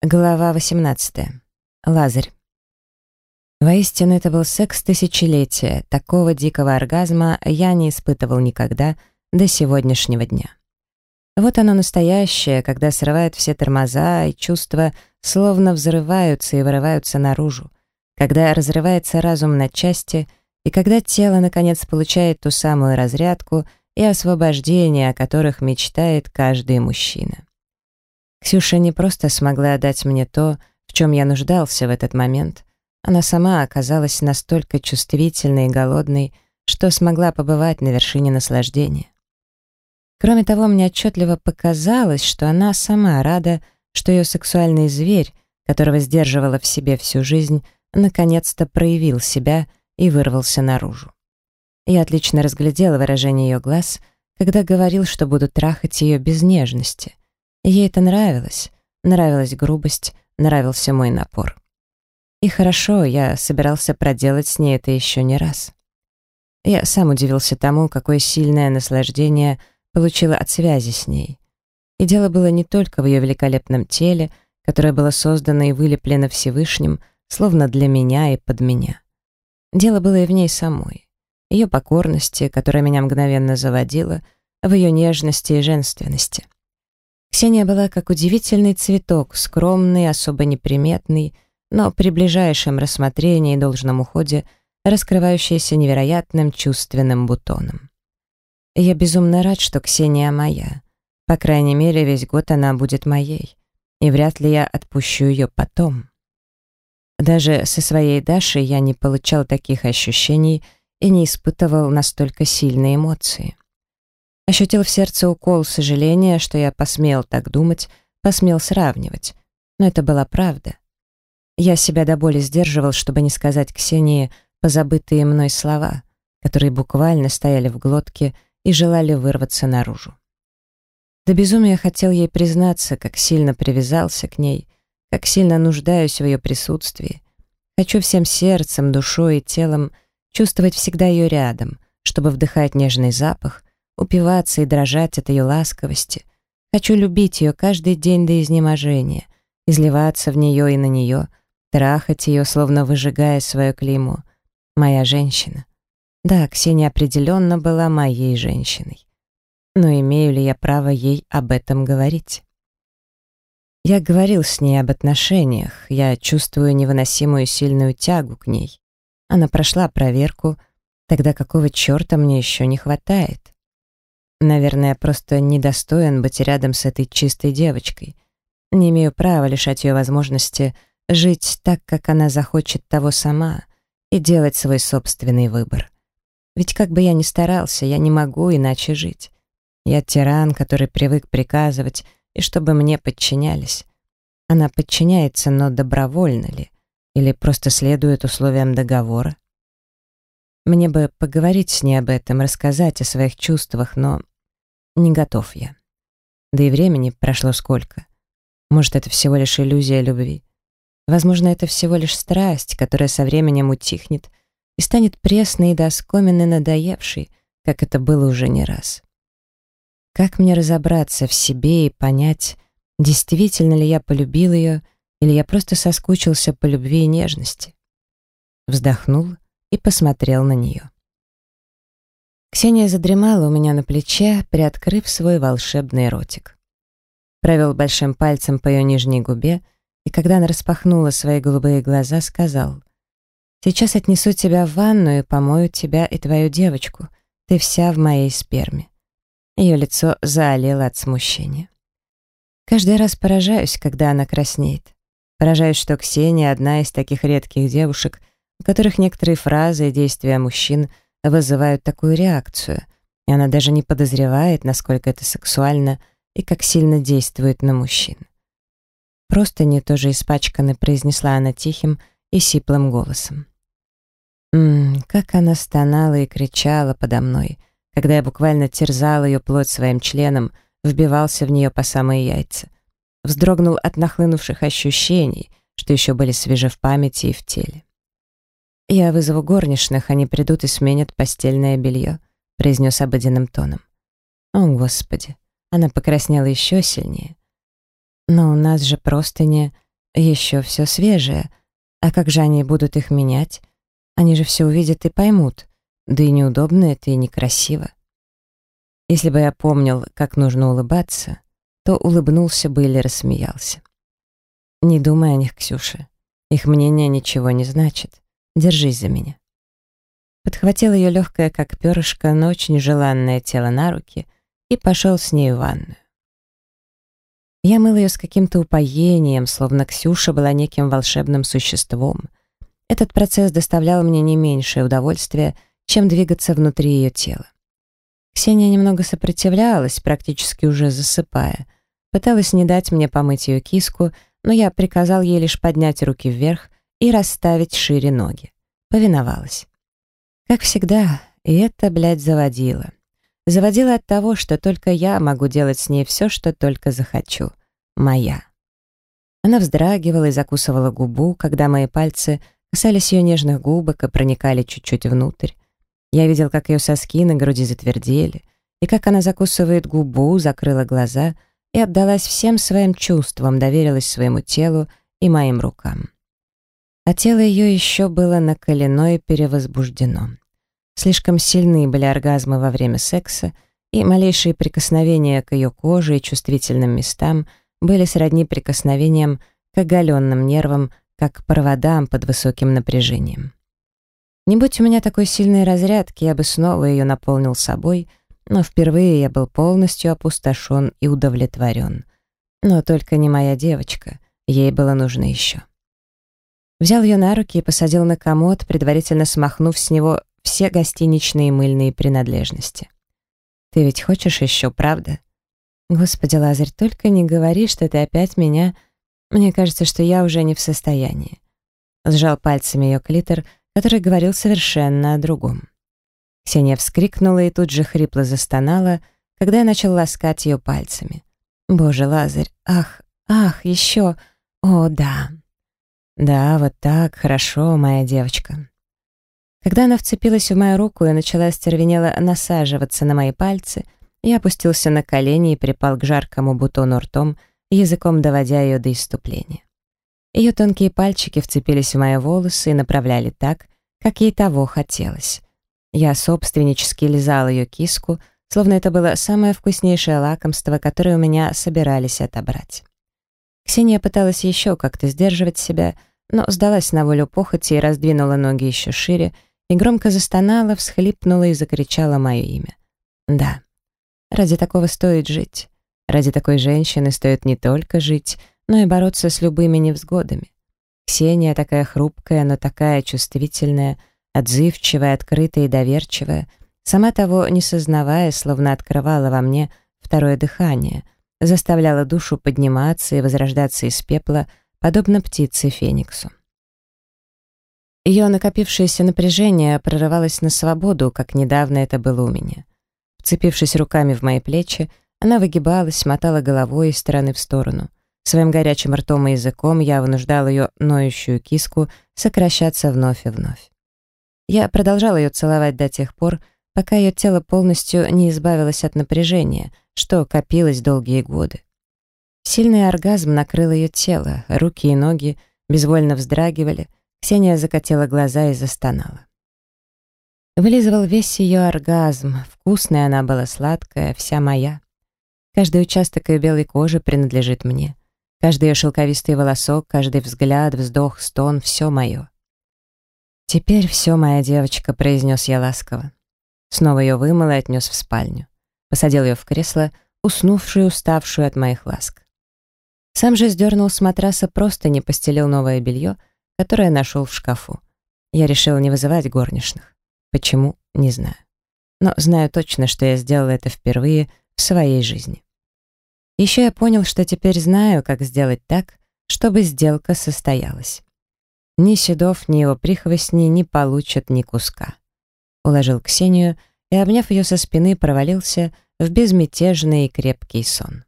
Глава 18. Лазарь. Воистину, это был секс тысячелетия. Такого дикого оргазма я не испытывал никогда до сегодняшнего дня. Вот оно настоящее, когда срывает все тормоза, и чувства словно взрываются и вырываются наружу, когда разрывается разум на части, и когда тело, наконец, получает ту самую разрядку и освобождение, о которых мечтает каждый мужчина. Ксюша не просто смогла дать мне то, в чем я нуждался в этот момент. Она сама оказалась настолько чувствительной и голодной, что смогла побывать на вершине наслаждения. Кроме того, мне отчетливо показалось, что она сама рада, что ее сексуальный зверь, которого сдерживала в себе всю жизнь, наконец-то проявил себя и вырвался наружу. Я отлично разглядела выражение ее глаз, когда говорил, что буду трахать ее без нежности. Ей это нравилось. Нравилась грубость, нравился мой напор. И хорошо, я собирался проделать с ней это еще не раз. Я сам удивился тому, какое сильное наслаждение получила от связи с ней. И дело было не только в ее великолепном теле, которое было создано и вылеплено Всевышним, словно для меня и под меня. Дело было и в ней самой, ее покорности, которая меня мгновенно заводила, в ее нежности и женственности. Ксения была как удивительный цветок, скромный, особо неприметный, но при ближайшем рассмотрении и должном уходе раскрывающийся невероятным чувственным бутоном. я безумно рад, что Ксения моя. По крайней мере, весь год она будет моей, и вряд ли я отпущу ее потом. Даже со своей Дашей я не получал таких ощущений и не испытывал настолько сильные эмоции. Ощутил в сердце укол сожаления, что я посмел так думать, посмел сравнивать. Но это была правда. Я себя до боли сдерживал, чтобы не сказать Ксении позабытые мной слова, которые буквально стояли в глотке и желали вырваться наружу. До безумия хотел ей признаться, как сильно привязался к ней, как сильно нуждаюсь в ее присутствии. Хочу всем сердцем, душой и телом чувствовать всегда ее рядом, чтобы вдыхать нежный запах, упиваться и дрожать от ее ласковости. Хочу любить ее каждый день до изнеможения, изливаться в нее и на нее, трахать ее, словно выжигая свое клеймо. Моя женщина. Да, Ксения определенно была моей женщиной. Но имею ли я право ей об этом говорить? Я говорил с ней об отношениях, я чувствую невыносимую сильную тягу к ней. Она прошла проверку, тогда какого черта мне еще не хватает? Наверное, просто недостоин быть рядом с этой чистой девочкой. Не имею права лишать ее возможности жить так, как она захочет того сама, и делать свой собственный выбор. Ведь как бы я ни старался, я не могу иначе жить. Я тиран, который привык приказывать, и чтобы мне подчинялись. Она подчиняется, но добровольно ли? Или просто следует условиям договора? Мне бы поговорить с ней об этом, рассказать о своих чувствах, но не готов я. Да и времени прошло сколько. Может, это всего лишь иллюзия любви. Возможно, это всего лишь страсть, которая со временем утихнет и станет пресной и доскоменной надоевшей, как это было уже не раз. Как мне разобраться в себе и понять, действительно ли я полюбил ее, или я просто соскучился по любви и нежности? Вздохнул и посмотрел на нее. Ксения задремала у меня на плече, приоткрыв свой волшебный ротик. Провел большим пальцем по ее нижней губе, и когда она распахнула свои голубые глаза, сказал, «Сейчас отнесу тебя в ванную и помою тебя и твою девочку. Ты вся в моей сперме». Ее лицо заолело от смущения. Каждый раз поражаюсь, когда она краснеет. Поражаюсь, что Ксения — одна из таких редких девушек, у которых некоторые фразы и действия мужчин — вызывают такую реакцию, и она даже не подозревает, насколько это сексуально и как сильно действует на мужчин. «Просто не тоже испачканы», — произнесла она тихим и сиплым голосом. Ммм, как она стонала и кричала подо мной, когда я буквально терзал ее плоть своим членом, вбивался в нее по самые яйца. Вздрогнул от нахлынувших ощущений, что еще были свежи в памяти и в теле. «Я вызову горничных, они придут и сменят постельное белье», произнес обыденным тоном. «О, Господи!» Она покраснела еще сильнее. «Но у нас же просто не...» еще все свежее. А как же они будут их менять? Они же все увидят и поймут. Да и неудобно это и некрасиво. Если бы я помнил, как нужно улыбаться, то улыбнулся бы или рассмеялся. Не думай о них, Ксюша. Их мнение ничего не значит. Держись за меня. Подхватил ее легкое, как перышко, но очень желанное тело на руки и пошел с ней в ванную. Я мыл ее с каким-то упоением, словно Ксюша была неким волшебным существом. Этот процесс доставлял мне не меньшее удовольствие, чем двигаться внутри ее тела. Ксения немного сопротивлялась, практически уже засыпая. Пыталась не дать мне помыть ее киску, но я приказал ей лишь поднять руки вверх и расставить шире ноги. Повиновалась. Как всегда, и это, блядь, заводило. Заводила от того, что только я могу делать с ней все, что только захочу. Моя. Она вздрагивала и закусывала губу, когда мои пальцы касались ее нежных губок и проникали чуть-чуть внутрь. Я видел, как ее соски на груди затвердели, и как она закусывает губу, закрыла глаза и отдалась всем своим чувствам, доверилась своему телу и моим рукам. А тело ее еще было накалено и перевозбуждено. Слишком сильны были оргазмы во время секса, и малейшие прикосновения к ее коже и чувствительным местам были сродни прикосновениям к оголенным нервам, как к проводам под высоким напряжением. Не будь у меня такой сильной разрядки, я бы снова ее наполнил собой, но впервые я был полностью опустошен и удовлетворен. Но только не моя девочка, ей было нужно еще. Взял ее на руки и посадил на комод, предварительно смахнув с него все гостиничные мыльные принадлежности. «Ты ведь хочешь еще, правда?» «Господи, Лазарь, только не говори, что ты опять меня...» «Мне кажется, что я уже не в состоянии». Сжал пальцами ее клитор, который говорил совершенно о другом. Ксения вскрикнула и тут же хрипло застонала, когда я начал ласкать ее пальцами. «Боже, Лазарь, ах, ах, еще! О, да!» «Да, вот так, хорошо, моя девочка». Когда она вцепилась в мою руку и начала стервенело насаживаться на мои пальцы, я опустился на колени и припал к жаркому бутону ртом, языком доводя ее до иступления. Ее тонкие пальчики вцепились в мои волосы и направляли так, как ей того хотелось. Я собственнически лизал ее киску, словно это было самое вкуснейшее лакомство, которое у меня собирались отобрать. Ксения пыталась еще как-то сдерживать себя, но сдалась на волю похоти и раздвинула ноги еще шире, и громко застонала, всхлипнула и закричала мое имя. Да, ради такого стоит жить. Ради такой женщины стоит не только жить, но и бороться с любыми невзгодами. Ксения такая хрупкая, но такая чувствительная, отзывчивая, открытая и доверчивая, сама того не сознавая, словно открывала во мне второе дыхание, заставляла душу подниматься и возрождаться из пепла, подобно птице Фениксу. Ее накопившееся напряжение прорывалось на свободу, как недавно это было у меня. Вцепившись руками в мои плечи, она выгибалась, мотала головой из стороны в сторону. Своим горячим ртом и языком я вынуждал ее ноющую киску сокращаться вновь и вновь. Я продолжал ее целовать до тех пор, пока ее тело полностью не избавилось от напряжения, что копилось долгие годы. Сильный оргазм накрыл ее тело, руки и ноги безвольно вздрагивали, Ксения закатила глаза и застонала. Вылизывал весь ее оргазм, вкусная она была, сладкая, вся моя. Каждый участок ее белой кожи принадлежит мне. Каждый ее шелковистый волосок, каждый взгляд, вздох, стон — все мое. «Теперь все, моя девочка», — произнес я ласково. Снова ее вымыл и отнес в спальню. Посадил ее в кресло, уснувшую, уставшую от моих ласк. Сам же сдернул с матраса просто не постелил новое белье, которое нашел в шкафу. Я решил не вызывать горничных. Почему, не знаю. Но знаю точно, что я сделал это впервые в своей жизни. Еще я понял, что теперь знаю, как сделать так, чтобы сделка состоялась. Ни Седов, ни его прихвостни не получат ни куска. Уложил Ксению и, обняв ее со спины, провалился в безмятежный и крепкий сон.